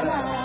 Allah.